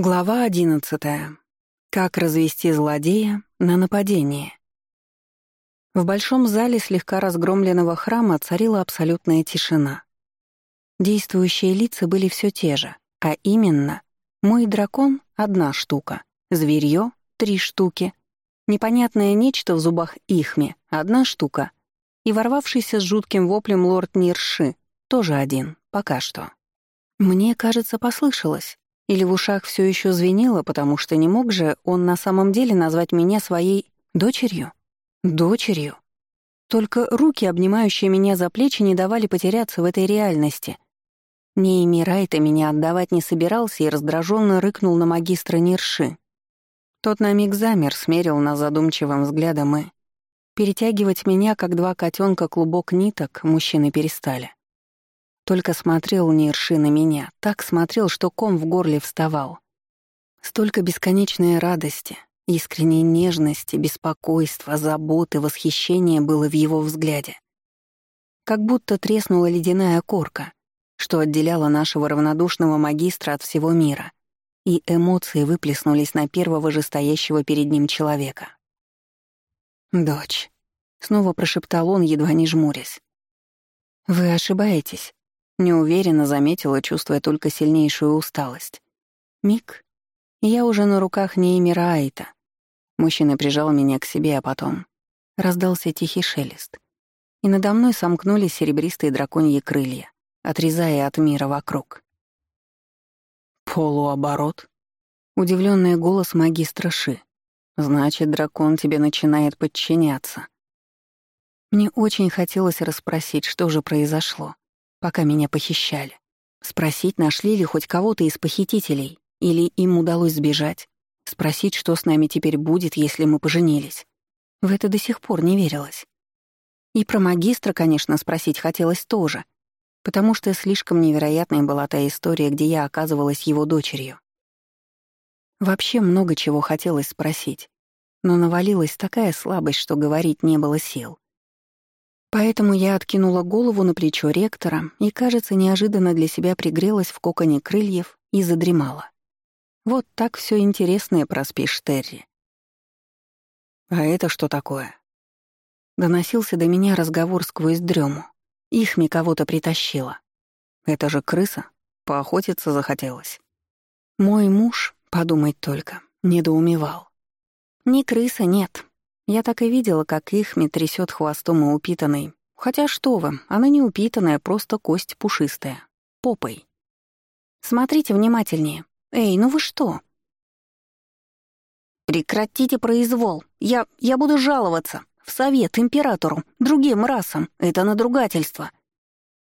Глава одиннадцатая. Как развести злодея на нападение. В большом зале слегка разгромленного храма царила абсолютная тишина. Действующие лица были все те же, а именно, мой дракон — одна штука, зверье — три штуки, непонятное нечто в зубах Ихме — одна штука, и ворвавшийся с жутким воплем лорд Нирши — тоже один, пока что. Мне, кажется, послышалось. Или в ушах все еще звенело, потому что не мог же он на самом деле назвать меня своей дочерью? Дочерью. Только руки, обнимающие меня за плечи, не давали потеряться в этой реальности. Нейми Райта меня отдавать не собирался и раздраженно рыкнул на магистра Нирши. Тот на миг замер, смерил нас задумчивым взглядом и... Перетягивать меня, как два котенка клубок ниток, мужчины перестали. Только смотрел Нирши на меня, так смотрел, что ком в горле вставал. Столько бесконечной радости, искренней нежности, беспокойства, заботы, восхищения было в его взгляде. Как будто треснула ледяная корка, что отделяла нашего равнодушного магистра от всего мира, и эмоции выплеснулись на первого же стоящего перед ним человека. «Дочь», — снова прошептал он, едва не жмурясь. «Вы ошибаетесь. Неуверенно заметила, чувствуя только сильнейшую усталость. Миг. Я уже на руках Неймира Айта. Мужчина прижал меня к себе, а потом... Раздался тихий шелест. И надо мной сомкнулись серебристые драконьи крылья, отрезая от мира вокруг. «Полуоборот?» Удивленный голос магистра Ши. «Значит, дракон тебе начинает подчиняться». Мне очень хотелось расспросить, что же произошло пока меня похищали. Спросить, нашли ли хоть кого-то из похитителей, или им удалось сбежать. Спросить, что с нами теперь будет, если мы поженились. В это до сих пор не верилось. И про магистра, конечно, спросить хотелось тоже, потому что слишком невероятной была та история, где я оказывалась его дочерью. Вообще много чего хотелось спросить, но навалилась такая слабость, что говорить не было сил. Поэтому я откинула голову на плечо ректора и, кажется, неожиданно для себя пригрелась в коконе крыльев и задремала. Вот так все интересное проспишь, Терри. «А это что такое?» Доносился до меня разговор сквозь дрему. Ихми кого-то притащила. «Это же крыса? Поохотиться захотелось». Мой муж, подумать только, недоумевал. «Не крыса, нет. Я так и видела, как Ихми трясет хвостом и упитанной. Хотя что вы, она не упитанная, просто кость пушистая. Попой. Смотрите внимательнее. Эй, ну вы что? Прекратите произвол. Я... я буду жаловаться. В совет, императору, другим расам. Это надругательство.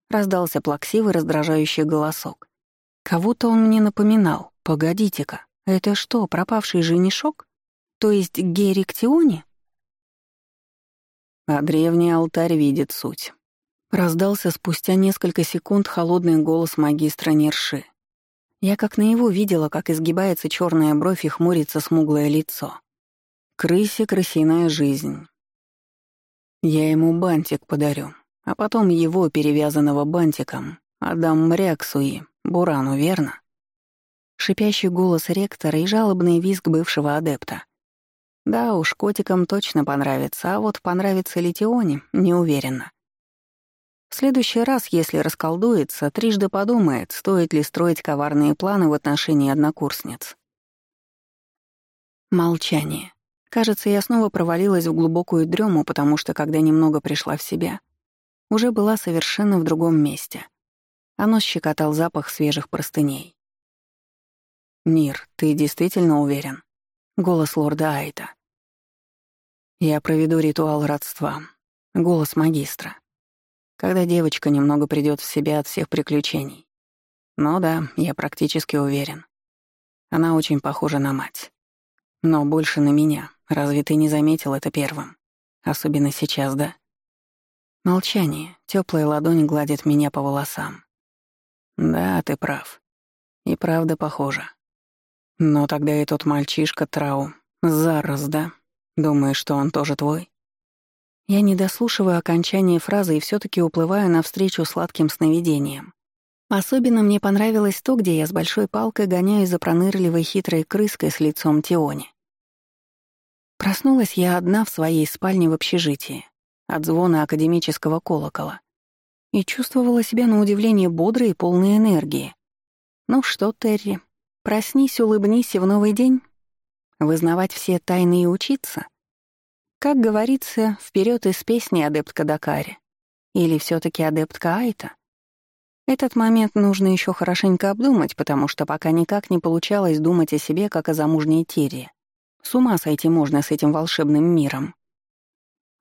Раздался плаксивый, раздражающий голосок. Кого-то он мне напоминал. Погодите-ка, это что, пропавший женишок? То есть Герик а древний алтарь видит суть. Раздался спустя несколько секунд холодный голос магистра Нерши. Я как на его видела, как изгибается черная бровь и хмурится смуглое лицо. Крысе крысиная жизнь. Я ему бантик подарю, а потом его, перевязанного бантиком, отдам Мряксу и Бурану, верно? Шипящий голос ректора и жалобный визг бывшего адепта. Да уж, котикам точно понравится, а вот понравится ли Тионе, не уверена. В следующий раз, если расколдуется, трижды подумает, стоит ли строить коварные планы в отношении однокурсниц. Молчание. Кажется, я снова провалилась в глубокую дрему, потому что, когда немного пришла в себя, уже была совершенно в другом месте. Оно щекотал запах свежих простыней. «Нир, ты действительно уверен?» Голос лорда Айта. «Я проведу ритуал родства. Голос магистра. Когда девочка немного придёт в себя от всех приключений. Но да, я практически уверен. Она очень похожа на мать. Но больше на меня. Разве ты не заметил это первым? Особенно сейчас, да?» Молчание. Теплая ладонь гладит меня по волосам. «Да, ты прав. И правда похожа. Но тогда и тот мальчишка Трау. Зараз, да? Думаешь, что он тоже твой? Я не дослушиваю окончания фразы и все таки уплываю навстречу сладким сновидениям. Особенно мне понравилось то, где я с большой палкой гоняю за пронырливой хитрой крыской с лицом Тиони. Проснулась я одна в своей спальне в общежитии от звона академического колокола и чувствовала себя на удивление бодрой и полной энергии. «Ну что, Терри, проснись, улыбнись и в новый день? Вызнавать все тайны и учиться?» Как говорится, вперед из песни адептка Дакари. Или все таки адептка Айта? Этот момент нужно еще хорошенько обдумать, потому что пока никак не получалось думать о себе, как о замужней Тире. С ума сойти можно с этим волшебным миром.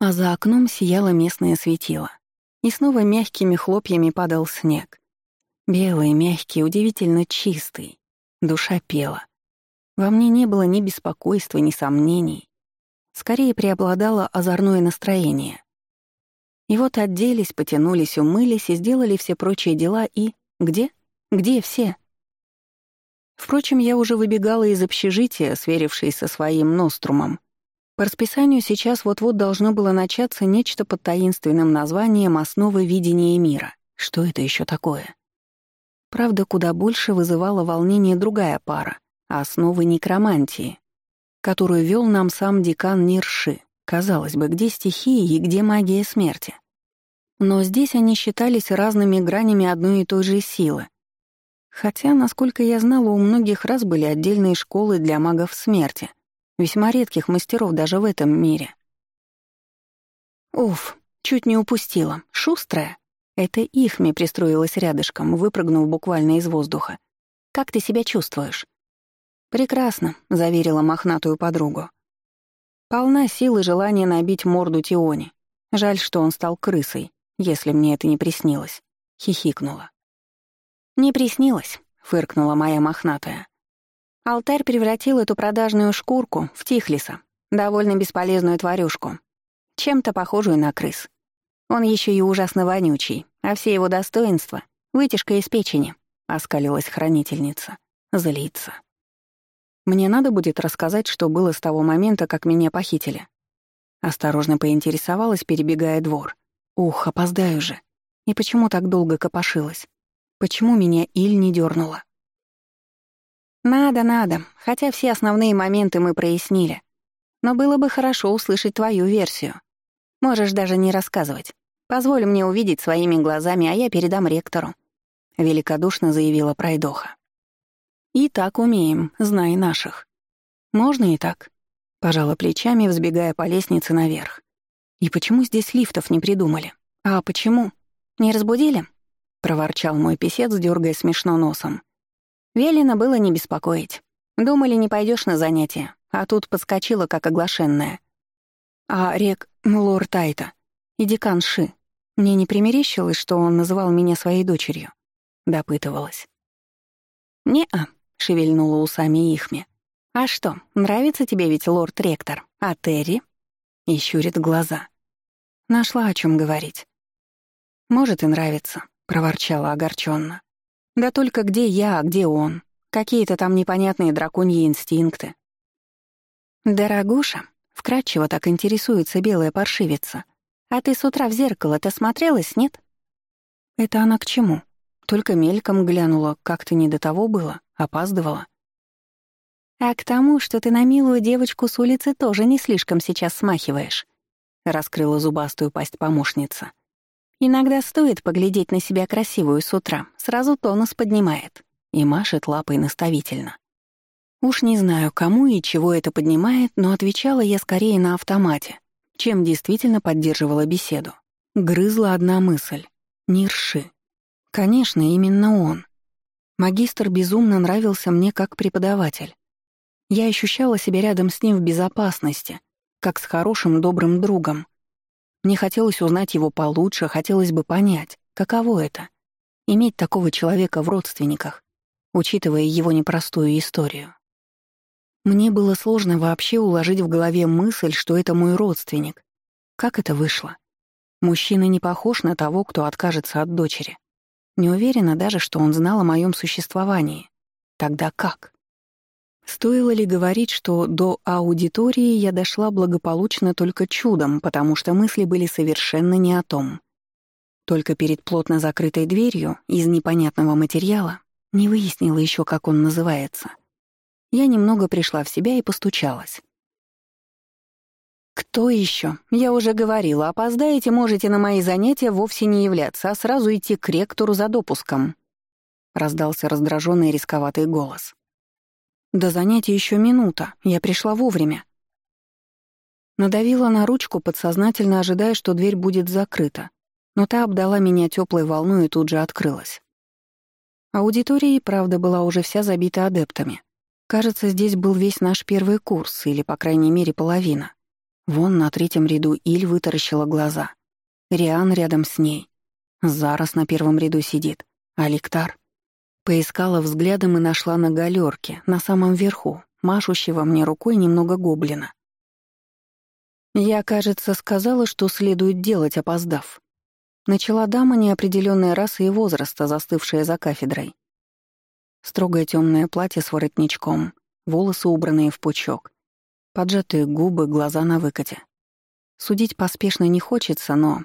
А за окном сияло местное светило. И снова мягкими хлопьями падал снег. Белый, мягкий, удивительно чистый. Душа пела. Во мне не было ни беспокойства, ни сомнений. Скорее преобладало озорное настроение. И вот оделись, потянулись, умылись и сделали все прочие дела и... Где? Где все? Впрочем, я уже выбегала из общежития, сверившись со своим нострумом. По расписанию сейчас вот-вот должно было начаться нечто под таинственным названием «Основы видения мира». Что это еще такое? Правда, куда больше вызывала волнение другая пара — «Основы некромантии», которую вел нам сам декан Нирши. Казалось бы, где стихии и где магия смерти? Но здесь они считались разными гранями одной и той же силы. Хотя, насколько я знала, у многих раз были отдельные школы для магов смерти, весьма редких мастеров даже в этом мире. Уф, чуть не упустила. Шустрая. Это Ихми пристроилась рядышком, выпрыгнув буквально из воздуха. «Как ты себя чувствуешь?» «Прекрасно», — заверила мохнатую подругу. Полна сил и желания набить морду Тиони. Жаль, что он стал крысой, если мне это не приснилось. Хихикнула. «Не приснилось», — фыркнула моя мохнатая. Алтарь превратил эту продажную шкурку в тихлиса, довольно бесполезную тварюшку, чем-то похожую на крыс. Он еще и ужасно вонючий, а все его достоинства — вытяжка из печени, — оскалилась хранительница. Злится. Мне надо будет рассказать, что было с того момента, как меня похитили. Осторожно поинтересовалась, перебегая двор. Ух, опоздаю же. И почему так долго копошилась? Почему меня Иль не дернула? Надо, надо, хотя все основные моменты мы прояснили. Но было бы хорошо услышать твою версию. Можешь даже не рассказывать. Позволь мне увидеть своими глазами, а я передам ректору», — великодушно заявила Пройдоха. «И так умеем, знай наших». «Можно и так», — пожала плечами, взбегая по лестнице наверх. «И почему здесь лифтов не придумали? А почему? Не разбудили?» — проворчал мой писец, дергая смешно носом. Велено было не беспокоить. Думали, не пойдешь на занятия, а тут подскочила, как оглашенная. А рек лорд Тайта и декан Ши. Мне не примерещилось, что он называл меня своей дочерью. Допытывалась. «Не-а», — шевельнула усами Ихме. «А что, нравится тебе ведь лорд-ректор? А Терри?» И щурит глаза. Нашла о чем говорить. «Может, и нравится», — проворчала огорченно. «Да только где я, а где он? Какие-то там непонятные драконьи инстинкты». «Дорогуша», — вкратчиво так интересуется белая паршивица, «а ты с утра в зеркало-то смотрелась, нет?» «Это она к чему?» Только мельком глянула, как-то не до того было, опаздывала. «А к тому, что ты на милую девочку с улицы тоже не слишком сейчас смахиваешь», — раскрыла зубастую пасть помощница. «Иногда стоит поглядеть на себя красивую с утра, сразу тонус поднимает» и машет лапой наставительно. Уж не знаю, кому и чего это поднимает, но отвечала я скорее на автомате, чем действительно поддерживала беседу. Грызла одна мысль — Нирши. Конечно, именно он. Магистр безумно нравился мне как преподаватель. Я ощущала себя рядом с ним в безопасности, как с хорошим добрым другом. Мне хотелось узнать его получше, хотелось бы понять, каково это — иметь такого человека в родственниках, учитывая его непростую историю. Мне было сложно вообще уложить в голове мысль, что это мой родственник. Как это вышло? Мужчина не похож на того, кто откажется от дочери. Не уверена даже, что он знал о моем существовании. Тогда как? Стоило ли говорить, что до аудитории я дошла благополучно только чудом, потому что мысли были совершенно не о том. Только перед плотно закрытой дверью из непонятного материала не выяснила еще, как он называется. Я немного пришла в себя и постучалась. «Кто еще? Я уже говорила, опоздаете, можете на мои занятия вовсе не являться, а сразу идти к ректору за допуском», — раздался раздраженный рисковатый голос. «До занятия еще минута, я пришла вовремя». Надавила на ручку, подсознательно ожидая, что дверь будет закрыта, но та обдала меня теплой волной и тут же открылась. Аудитория и правда была уже вся забита адептами. Кажется, здесь был весь наш первый курс, или, по крайней мере, половина. Вон на третьем ряду Иль вытаращила глаза. Риан рядом с ней. Зарос на первом ряду сидит. А Ликтар? Поискала взглядом и нашла на галерке, на самом верху, машущего мне рукой немного гоблина. Я, кажется, сказала, что следует делать, опоздав. Начала дама неопределенной расы и возраста, застывшая за кафедрой. Строгое темное платье с воротничком, волосы убранные в пучок, Поджатые губы, глаза на выкате. Судить поспешно не хочется, но...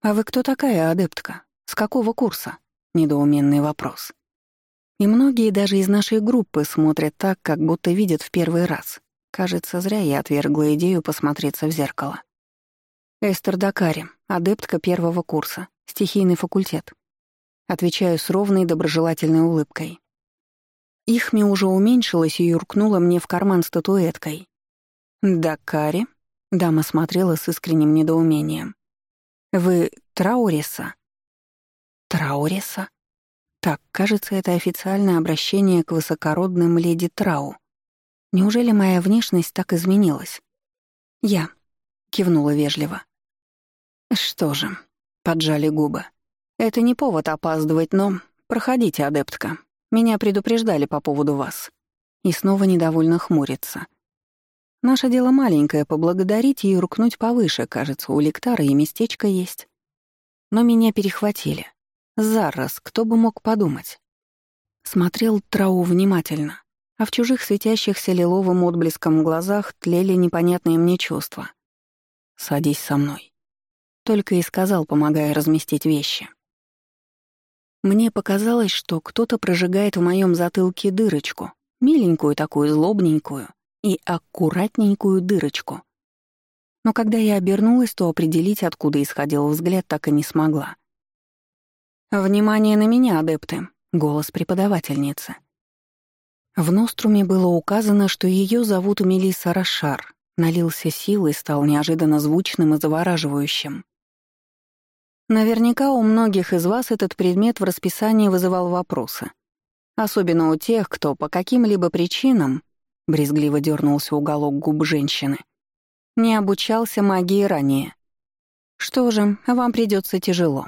«А вы кто такая, адептка? С какого курса?» — недоуменный вопрос. И многие даже из нашей группы смотрят так, как будто видят в первый раз. Кажется, зря я отвергла идею посмотреться в зеркало. Эстер Дакари, адептка первого курса, стихийный факультет. Отвечаю с ровной доброжелательной улыбкой. Ихми уже уменьшилась и юркнула мне в карман статуэткой. «Дакари?» — дама смотрела с искренним недоумением. «Вы Трауриса?» «Трауриса?» Так, кажется, это официальное обращение к высокородным леди Трау. Неужели моя внешность так изменилась? «Я», — кивнула вежливо. «Что же», — поджали губы. «Это не повод опаздывать, но... Проходите, адептка. Меня предупреждали по поводу вас. И снова недовольно хмурится. Наше дело маленькое — поблагодарить и рукнуть повыше, кажется, у лектара и местечко есть. Но меня перехватили. Зараз, кто бы мог подумать. Смотрел Трау внимательно, а в чужих светящихся лиловым отблеском глазах тлели непонятные мне чувства. «Садись со мной», — только и сказал, помогая разместить вещи. Мне показалось, что кто-то прожигает в моем затылке дырочку, миленькую такую, злобненькую и аккуратненькую дырочку. Но когда я обернулась, то определить, откуда исходил взгляд, так и не смогла. «Внимание на меня, адепты!» — голос преподавательницы. В Ноструме было указано, что ее зовут Мелисса Рошар, налился силой, стал неожиданно звучным и завораживающим. Наверняка у многих из вас этот предмет в расписании вызывал вопросы. Особенно у тех, кто по каким-либо причинам, брезгливо дернулся уголок губ женщины, не обучался магии ранее. Что же, вам придется тяжело.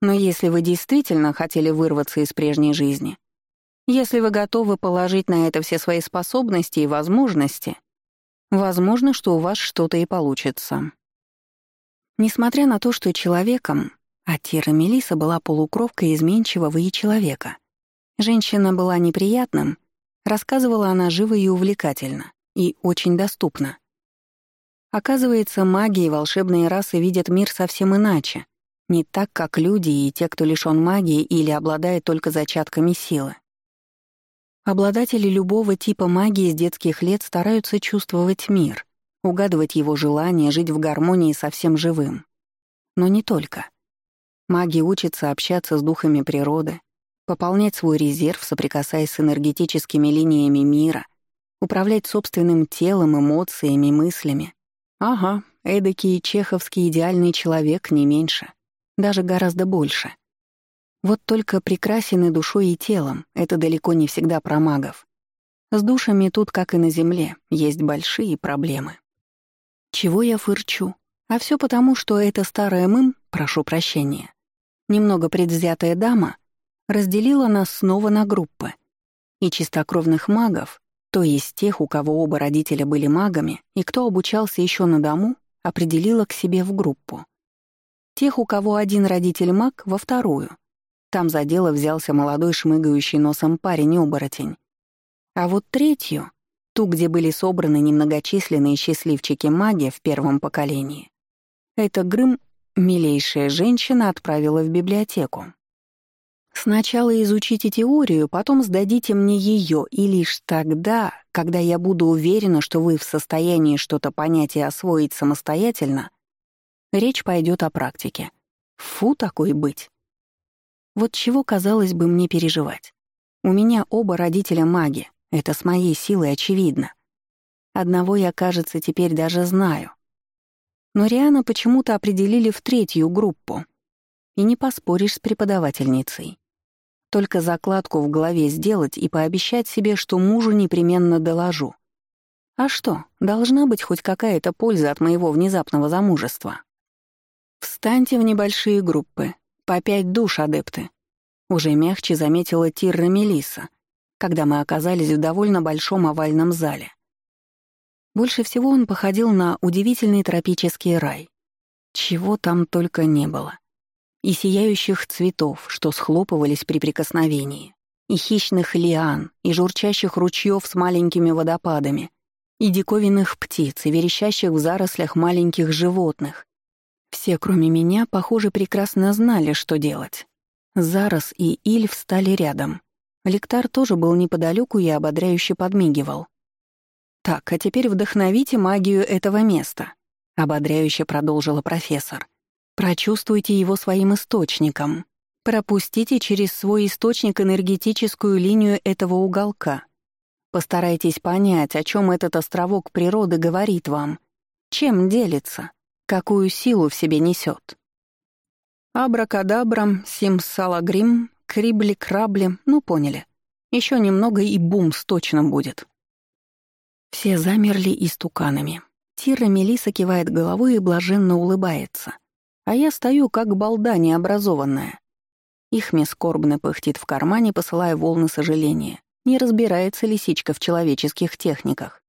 Но если вы действительно хотели вырваться из прежней жизни, если вы готовы положить на это все свои способности и возможности, возможно, что у вас что-то и получится. Несмотря на то, что человеком, а Тира Мелиса была полукровкой изменчивого и человека, женщина была неприятным, рассказывала она живо и увлекательно, и очень доступно. Оказывается, маги и волшебные расы видят мир совсем иначе, не так, как люди и те, кто лишён магии или обладает только зачатками силы. Обладатели любого типа магии с детских лет стараются чувствовать мир, угадывать его желание жить в гармонии со всем живым. Но не только. Маги учатся общаться с духами природы, пополнять свой резерв, соприкасаясь с энергетическими линиями мира, управлять собственным телом, эмоциями, мыслями. Ага, эдакий чеховский идеальный человек не меньше, даже гораздо больше. Вот только прекрасен и душой, и телом — это далеко не всегда про магов. С душами тут, как и на Земле, есть большие проблемы. Чего я фырчу? А все потому, что эта старая мым, прошу прощения, немного предвзятая дама, разделила нас снова на группы. И чистокровных магов, то есть тех, у кого оба родителя были магами и кто обучался еще на дому, определила к себе в группу. Тех, у кого один родитель маг, во вторую. Там за дело взялся молодой шмыгающий носом парень-оборотень. А вот третью ту, где были собраны немногочисленные счастливчики маги в первом поколении. Это Грым милейшая женщина отправила в библиотеку. Сначала изучите теорию, потом сдадите мне ее, и лишь тогда, когда я буду уверена, что вы в состоянии что-то понять и освоить самостоятельно, речь пойдет о практике. Фу, такой быть. Вот чего, казалось бы, мне переживать. У меня оба родителя маги, это с моей силой очевидно. Одного я, кажется, теперь даже знаю. Но Риана почему-то определили в третью группу. И не поспоришь с преподавательницей. Только закладку в голове сделать и пообещать себе, что мужу непременно доложу. А что, должна быть хоть какая-то польза от моего внезапного замужества. Встаньте в небольшие группы, по пять душ, адепты. Уже мягче заметила Тирра Мелиса, когда мы оказались в довольно большом овальном зале. Больше всего он походил на удивительный тропический рай. Чего там только не было и сияющих цветов, что схлопывались при прикосновении, и хищных лиан, и журчащих ручьев с маленькими водопадами, и диковинных птиц, и верещащих в зарослях маленьких животных. Все, кроме меня, похоже, прекрасно знали, что делать. Зарос и Иль встали рядом. Лектар тоже был неподалеку и ободряюще подмигивал. «Так, а теперь вдохновите магию этого места», — ободряюще продолжила профессор. Прочувствуйте его своим источником. Пропустите через свой источник энергетическую линию этого уголка. Постарайтесь понять, о чем этот островок природы говорит вам, чем делится, какую силу в себе несет. Абракадабра, симсалагрим, крибли-крабли, ну поняли. Еще немного и бумс точно будет. Все замерли истуканами. Тира Мелиса кивает головой и блаженно улыбается — а я стою, как балда необразованная. Ихме скорбно пыхтит в кармане, посылая волны сожаления. Не разбирается лисичка в человеческих техниках.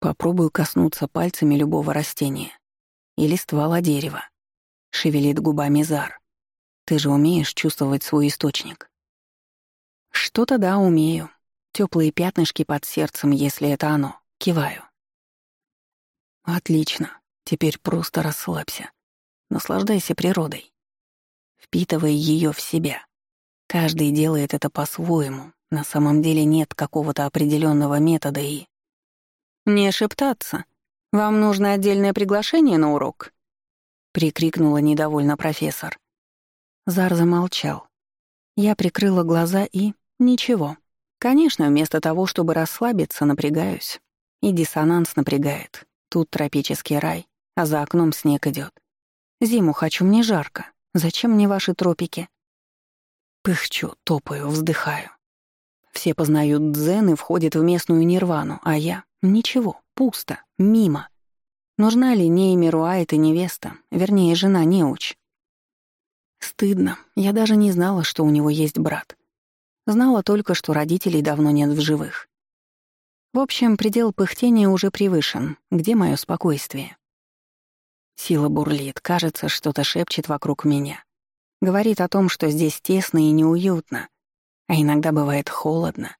Попробую коснуться пальцами любого растения. Или ствола дерева. Шевелит губами Зар. Ты же умеешь чувствовать свой источник. Что-то да, умею. Теплые пятнышки под сердцем, если это оно. Киваю. Отлично. Теперь просто расслабься. Наслаждайся природой. Впитывай ее в себя. Каждый делает это по-своему. На самом деле нет какого-то определенного метода и... «Не шептаться. Вам нужно отдельное приглашение на урок?» — прикрикнула недовольно профессор. Зар замолчал. Я прикрыла глаза и... Ничего. Конечно, вместо того, чтобы расслабиться, напрягаюсь. И диссонанс напрягает. Тут тропический рай, а за окном снег идет. Зиму хочу, мне жарко. Зачем мне ваши тропики? Пыхчу, топаю, вздыхаю. Все познают дзен и входят в местную нирвану, а я — ничего, пусто, мимо. Нужна ли Неймеру Айт и невеста, вернее, жена неуч? Стыдно, я даже не знала, что у него есть брат. Знала только, что родителей давно нет в живых. В общем, предел пыхтения уже превышен. Где мое спокойствие? Сила бурлит, кажется, что-то шепчет вокруг меня. Говорит о том, что здесь тесно и неуютно, а иногда бывает холодно.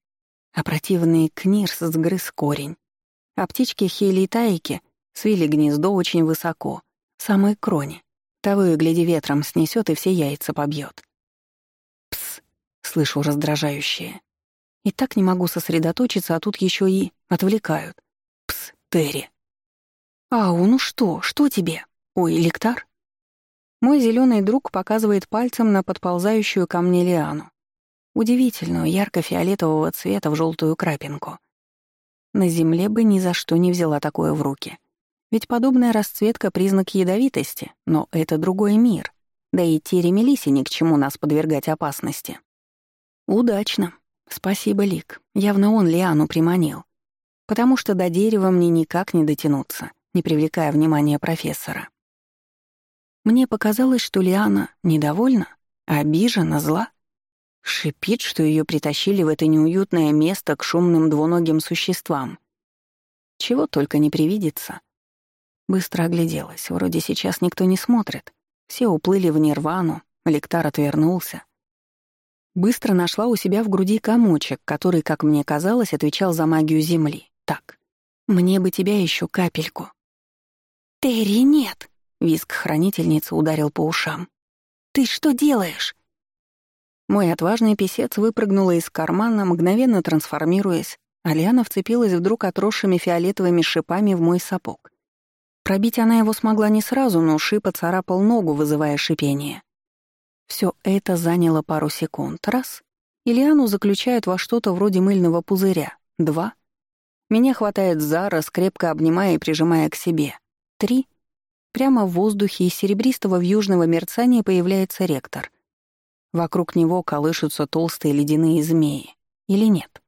А противный книрс сгрыз корень. А птички Хели и Тайки свили гнездо очень высоко, в самой кроне. Того и гляди ветром снесет и все яйца побьет. Пс, слышу раздражающее. И так не могу сосредоточиться, а тут еще и отвлекают. Пс, Терри. «Ау, ну что, что тебе?» «Ой, лектар?» Мой зеленый друг показывает пальцем на подползающую ко мне лиану. Удивительную, ярко-фиолетового цвета в желтую крапинку. На земле бы ни за что не взяла такое в руки. Ведь подобная расцветка — признак ядовитости, но это другой мир. Да и Терри Мелисе ни к чему нас подвергать опасности. Удачно. Спасибо, Лик. Явно он Лиану приманил. Потому что до дерева мне никак не дотянуться, не привлекая внимания профессора. Мне показалось, что Лиана недовольна, обижена, зла. Шипит, что ее притащили в это неуютное место к шумным двуногим существам. Чего только не привидится. Быстро огляделась, вроде сейчас никто не смотрит. Все уплыли в нирвану, лектар отвернулся. Быстро нашла у себя в груди комочек, который, как мне казалось, отвечал за магию Земли. Так, мне бы тебя еще капельку. «Терри, нет!» Виск хранительницы ударил по ушам. «Ты что делаешь?» Мой отважный писец выпрыгнула из кармана, мгновенно трансформируясь, а Лиана вцепилась вдруг отросшими фиолетовыми шипами в мой сапог. Пробить она его смогла не сразу, но шип оцарапал ногу, вызывая шипение. Все это заняло пару секунд. Раз. И Лиану заключают во что-то вроде мыльного пузыря. Два. Меня хватает за раз, крепко обнимая и прижимая к себе. Три. Прямо в воздухе из серебристого вьюжного мерцания появляется ректор. Вокруг него колышутся толстые ледяные змеи. Или нет?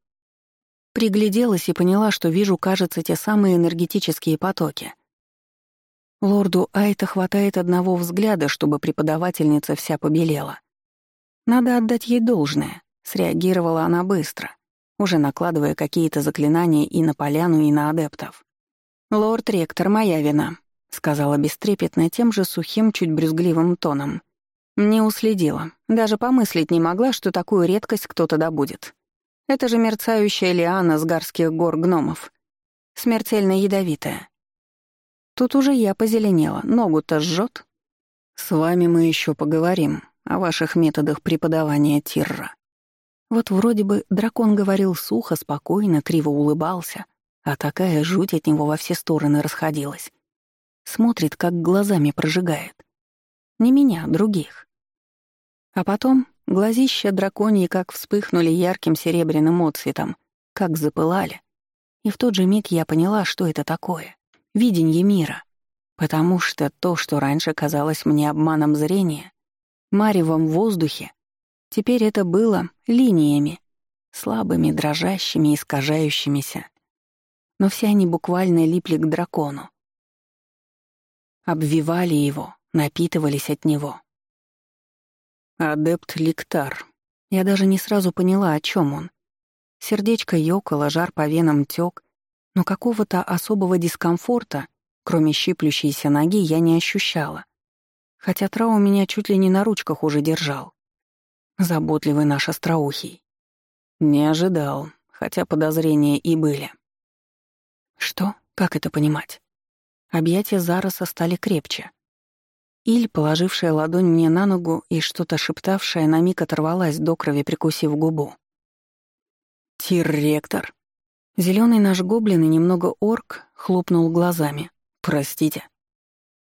Пригляделась и поняла, что вижу, кажется, те самые энергетические потоки. Лорду Айта хватает одного взгляда, чтобы преподавательница вся побелела. Надо отдать ей должное. Среагировала она быстро, уже накладывая какие-то заклинания и на поляну, и на адептов. «Лорд-ректор, моя вина», — сказала бестрепетно тем же сухим, чуть брюзгливым тоном. «Не уследила. Даже помыслить не могла, что такую редкость кто-то добудет. Это же мерцающая лиана с горских гор гномов. Смертельно ядовитая. Тут уже я позеленела, ногу-то жжет. С вами мы еще поговорим о ваших методах преподавания Тирра. Вот вроде бы дракон говорил сухо, спокойно, криво улыбался, а такая жуть от него во все стороны расходилась. Смотрит, как глазами прожигает. Не меня, других. А потом Глазища драконьи как вспыхнули ярким серебряным отцветом, как запылали. И в тот же миг я поняла, что это такое. Виденье мира. Потому что то, что раньше казалось мне обманом зрения, маревом в воздухе, теперь это было линиями, слабыми, дрожащими, искажающимися. Но все они буквально липли к дракону. Обвивали его, напитывались от него. Адепт Ликтар. Я даже не сразу поняла, о чем он. Сердечко ёкало, жар по венам тёк, но какого-то особого дискомфорта, кроме щиплющейся ноги, я не ощущала. Хотя Трау меня чуть ли не на ручках уже держал. Заботливый наш остроухий. Не ожидал, хотя подозрения и были. Что? Как это понимать? Объятия Зароса стали крепче. Иль, положившая ладонь мне на ногу и что-то шептавшая, на миг оторвалась до крови, прикусив губу. «Тир-ректор!» Зелёный наш гоблин и немного орк хлопнул глазами. «Простите».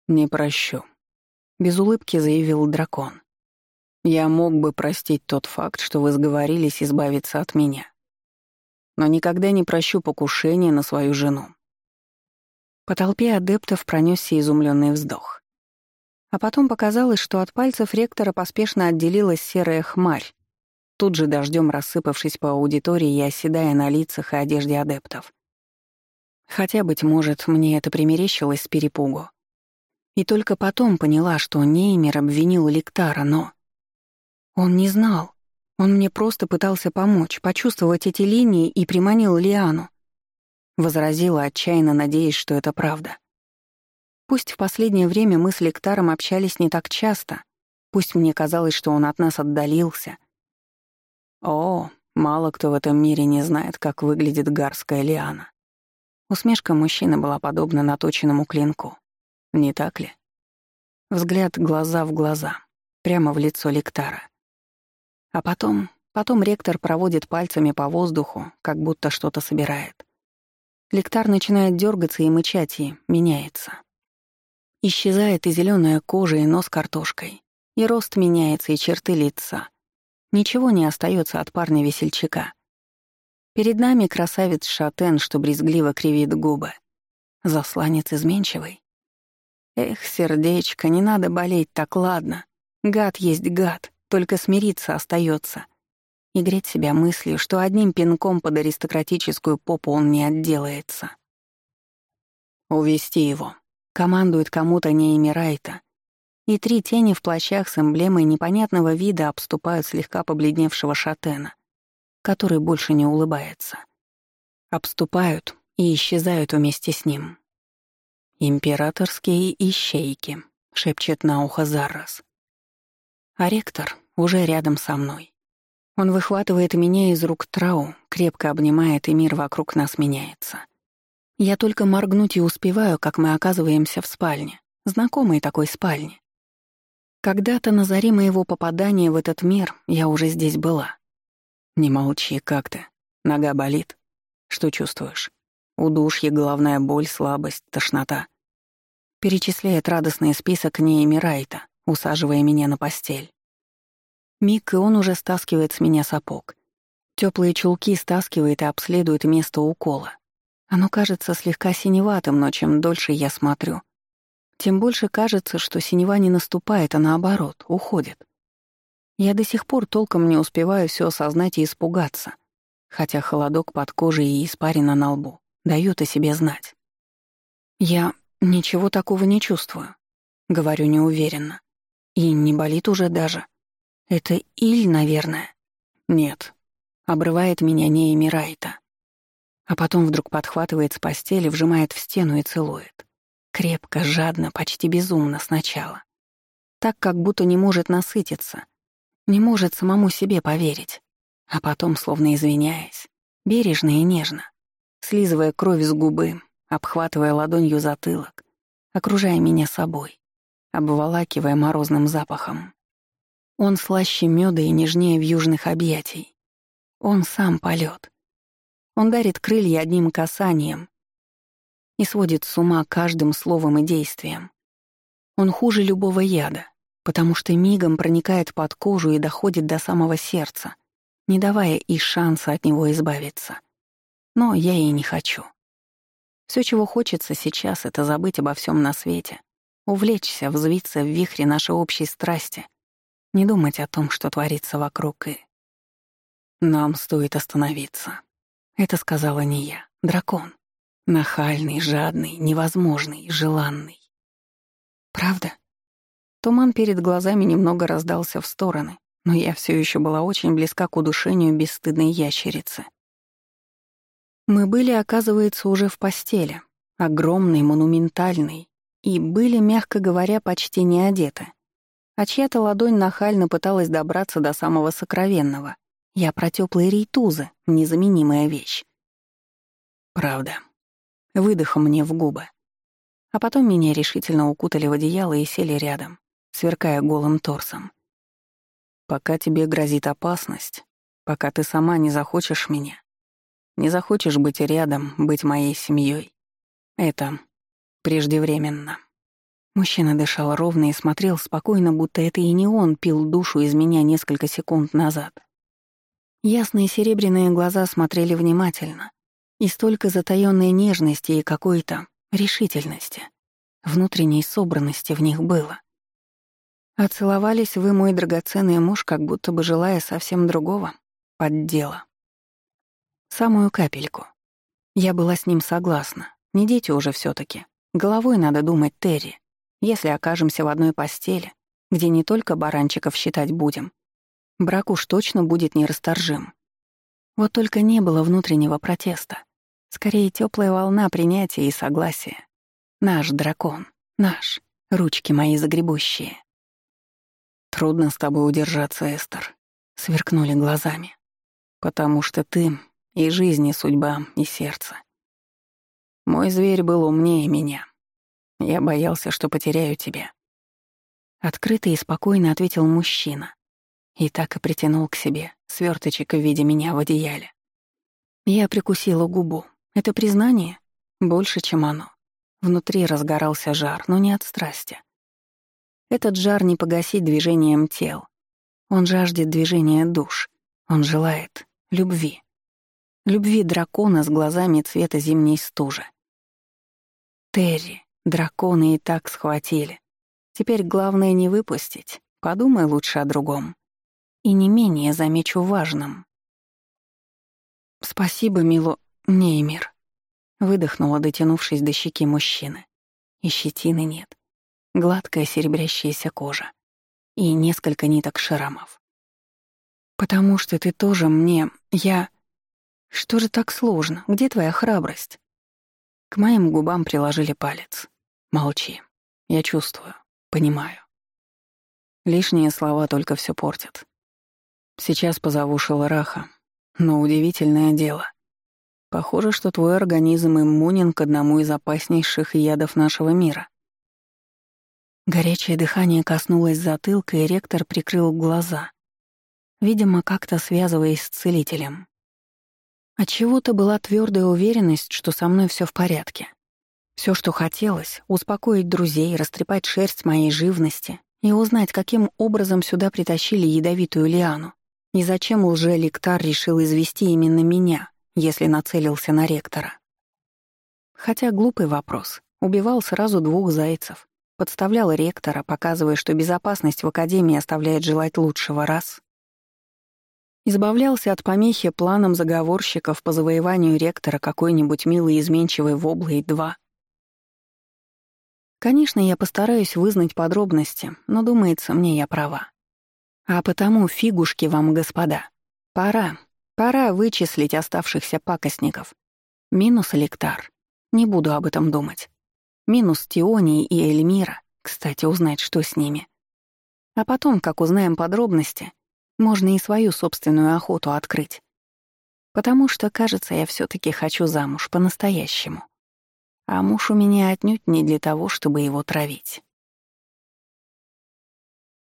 «Не прощу», — без улыбки заявил дракон. «Я мог бы простить тот факт, что вы сговорились избавиться от меня. Но никогда не прощу покушение на свою жену». По толпе адептов пронесся изумленный вздох. А потом показалось, что от пальцев ректора поспешно отделилась серая хмарь, тут же дождем рассыпавшись по аудитории и оседая на лицах и одежде адептов. Хотя, быть может, мне это примерещилось с перепугу. И только потом поняла, что Неймер обвинил Лектара, но... Он не знал. Он мне просто пытался помочь, почувствовать эти линии и приманил Лиану. Возразила, отчаянно надеясь, что это правда. Пусть в последнее время мы с Лектаром общались не так часто, пусть мне казалось, что он от нас отдалился. О, мало кто в этом мире не знает, как выглядит гарская лиана. Усмешка мужчины была подобна наточенному клинку. Не так ли? Взгляд глаза в глаза, прямо в лицо Лектара. А потом, потом ректор проводит пальцами по воздуху, как будто что-то собирает. Лектар начинает дергаться и мычать, и меняется. Исчезает и зеленая кожа, и нос картошкой. И рост меняется, и черты лица. Ничего не остается от парня-весельчака. Перед нами красавец Шатен, что брезгливо кривит губы. Засланец изменчивый. Эх, сердечко, не надо болеть так, ладно. Гад есть гад, только смириться остается. И греть себя мыслью, что одним пинком под аристократическую попу он не отделается. Увести его, командует кому-то не Эмирайта, и три тени в плащах с эмблемой непонятного вида обступают слегка побледневшего шатена, который больше не улыбается. Обступают и исчезают вместе с ним. «Императорские ищейки», — шепчет на ухо Заррас. А ректор уже рядом со мной. Он выхватывает меня из рук Трау, крепко обнимает, и мир вокруг нас меняется. Я только моргнуть и успеваю, как мы оказываемся в спальне, знакомой такой спальни. Когда-то на заре моего попадания в этот мир я уже здесь была. Не молчи, как ты? Нога болит? Что чувствуешь? Удушье, головная боль, слабость, тошнота. Перечисляет радостный список Нееми Райта, усаживая меня на постель. Миг, и он уже стаскивает с меня сапог. Теплые чулки стаскивает и обследует место укола. Оно кажется слегка синеватым, но чем дольше я смотрю, тем больше кажется, что синева не наступает, а наоборот, уходит. Я до сих пор толком не успеваю все осознать и испугаться, хотя холодок под кожей и испарина на лбу дают о себе знать. Я ничего такого не чувствую, говорю неуверенно. И не болит уже даже. Это Иль, наверное. Нет. Обрывает меня Нея Райта. А потом вдруг подхватывает с постели, вжимает в стену и целует. Крепко, жадно, почти безумно сначала. Так, как будто не может насытиться. Не может самому себе поверить. А потом, словно извиняясь, бережно и нежно, слизывая кровь с губы, обхватывая ладонью затылок, окружая меня собой, обволакивая морозным запахом. Он слаще меда и нежнее в южных объятий. Он сам полет. Он дарит крылья одним касанием, и сводит с ума каждым словом и действием. Он хуже любого яда, потому что мигом проникает под кожу и доходит до самого сердца, не давая и шанса от него избавиться. Но я и не хочу. Все, чего хочется сейчас, это забыть обо всем на свете, увлечься, взвиться в вихре нашей общей страсти, не думать о том, что творится вокруг и... Нам стоит остановиться. Это сказала не я, дракон. Нахальный, жадный, невозможный, желанный. Правда? Туман перед глазами немного раздался в стороны, но я все еще была очень близка к удушению бесстыдной ящерицы. Мы были, оказывается, уже в постели, огромной, монументальной, и были, мягко говоря, почти не одеты. А чья-то ладонь нахально пыталась добраться до самого сокровенного. Я про теплые рейтузы, незаменимая вещь. Правда, выдохом мне в губы. А потом меня решительно укутали в одеяло и сели рядом, сверкая голым торсом. «Пока тебе грозит опасность, пока ты сама не захочешь меня, не захочешь быть рядом, быть моей семьей, это преждевременно». Мужчина дышал ровно и смотрел спокойно, будто это и не он пил душу из меня несколько секунд назад. Ясные серебряные глаза смотрели внимательно, и столько затаённой нежности и какой-то решительности, внутренней собранности в них было. А целовались вы, мой драгоценный муж, как будто бы желая совсем другого, под дело. Самую капельку. Я была с ним согласна. Не дети уже все таки Головой надо думать, Терри. Если окажемся в одной постели, где не только баранчиков считать будем, брак уж точно будет нерасторжим. Вот только не было внутреннего протеста. Скорее, теплая волна принятия и согласия. Наш дракон, наш, ручки мои загребущие. Трудно с тобой удержаться, Эстер, сверкнули глазами. Потому что ты и жизнь, и судьба, и сердце. Мой зверь был умнее меня. Я боялся, что потеряю тебя. Открыто и спокойно ответил мужчина. И так и притянул к себе сверточек в виде меня в одеяле. Я прикусила губу, это признание? Больше, чем оно. Внутри разгорался жар, но не от страсти. Этот жар не погасить движением тел. Он жаждет движения душ. Он желает любви. Любви дракона с глазами цвета зимней стужи. Терри, драконы и так схватили. Теперь главное не выпустить. Подумай лучше о другом. И не менее замечу важным. «Спасибо, Мило...» «Неймир», — выдохнула, дотянувшись до щеки мужчины. И щетины нет. Гладкая серебрящаяся кожа. И несколько ниток шрамов. «Потому что ты тоже мне... Я... Что же так сложно? Где твоя храбрость?» К моим губам приложили палец. «Молчи. Я чувствую. Понимаю. Лишние слова только все портят. Сейчас позову Шелараха, но удивительное дело. Похоже, что твой организм иммунен к одному из опаснейших ядов нашего мира. Горячее дыхание коснулось затылка, и ректор прикрыл глаза, видимо, как-то связываясь с целителем. Отчего-то была твердая уверенность, что со мной все в порядке. Все, что хотелось — успокоить друзей, растрепать шерсть моей живности и узнать, каким образом сюда притащили ядовитую лиану, и зачем лже-лектар решил извести именно меня, если нацелился на ректора. Хотя глупый вопрос. Убивал сразу двух зайцев. Подставлял ректора, показывая, что безопасность в Академии оставляет желать лучшего раз. Избавлялся от помехи планом заговорщиков по завоеванию ректора какой-нибудь милой изменчивой воблой два. Конечно, я постараюсь вызнать подробности, но, думается, мне я права. А потому фигушки вам, господа. Пора, пора вычислить оставшихся пакостников. Минус Лектар. Не буду об этом думать. Минус Тионии и Эльмира. Кстати, узнать, что с ними. А потом, как узнаем подробности, можно и свою собственную охоту открыть. Потому что, кажется, я все таки хочу замуж по-настоящему. А муж у меня отнюдь не для того, чтобы его травить.